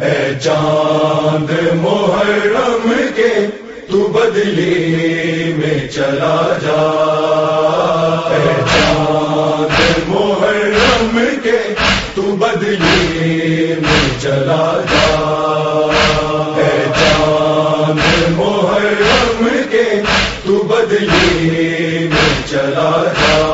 اے چاند محرم کے تو بدلی میں چلا جا۔ اے چاند محرم کے تو بدلی میں چلا جا۔ اے چاند محرم کے تو بدلی میں چلا جا۔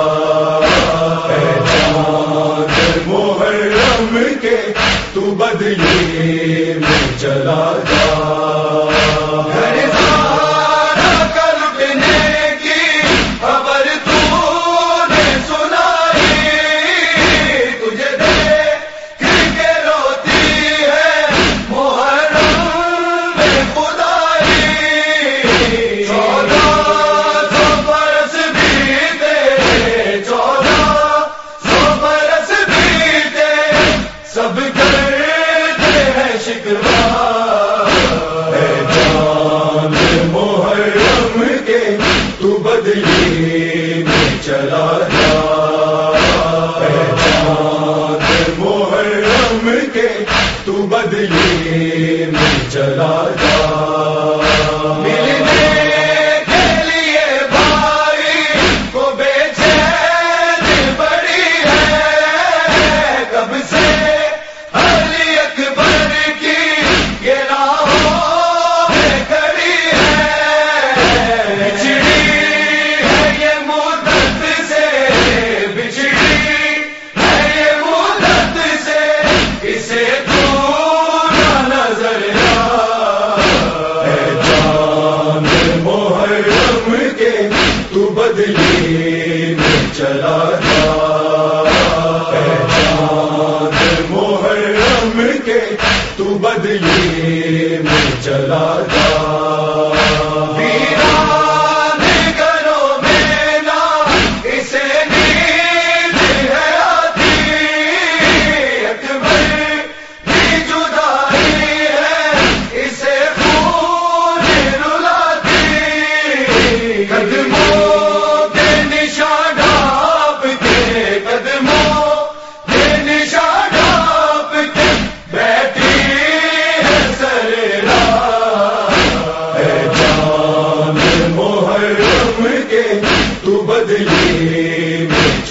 چلا جا بدلے میں چلا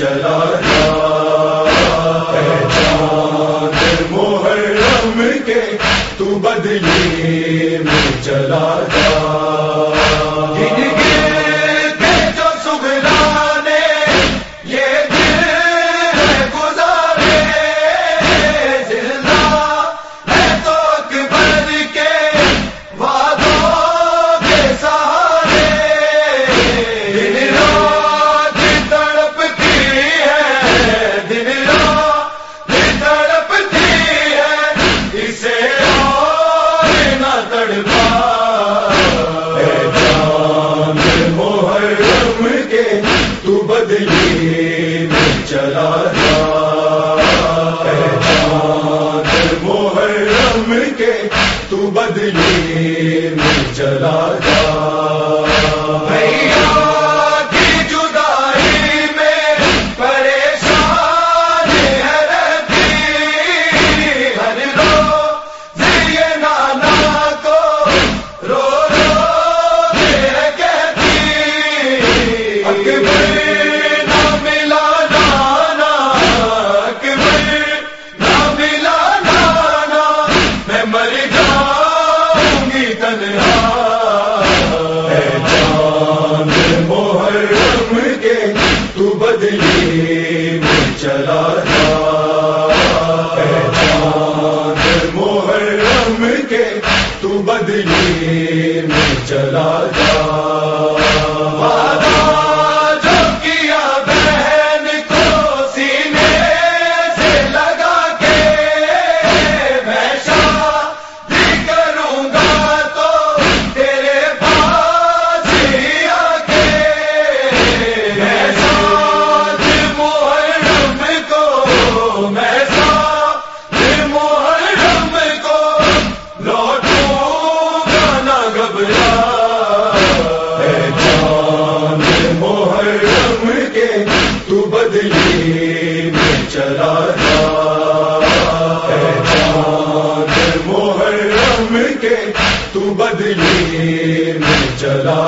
چلا میں چلا جا۔ عمر کے تو بدلے۔ تو بدلی میں چلا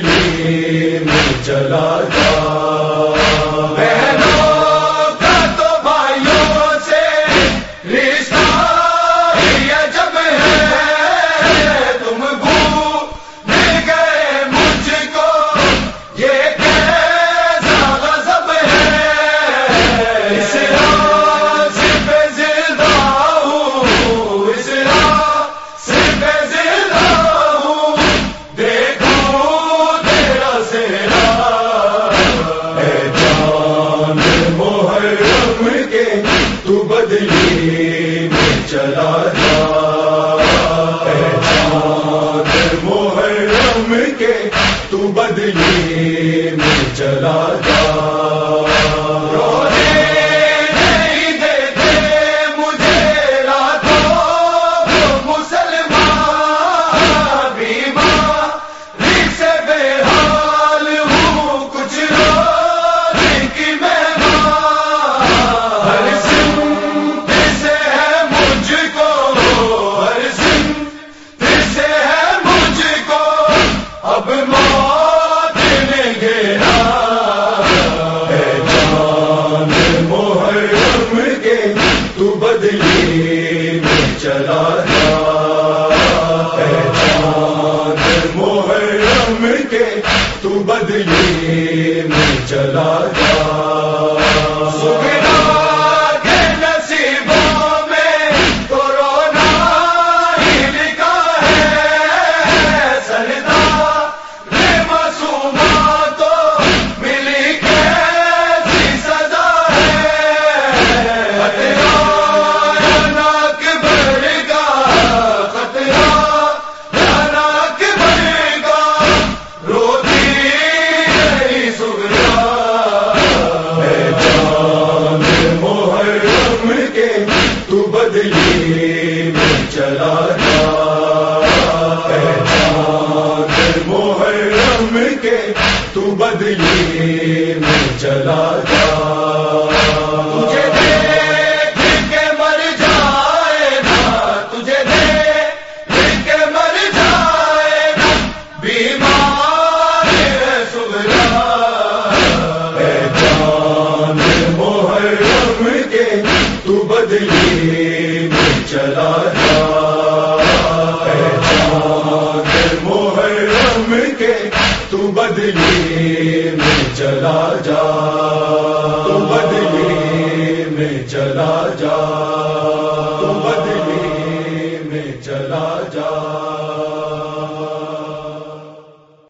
لیے چلا جا چلا دل چلا جا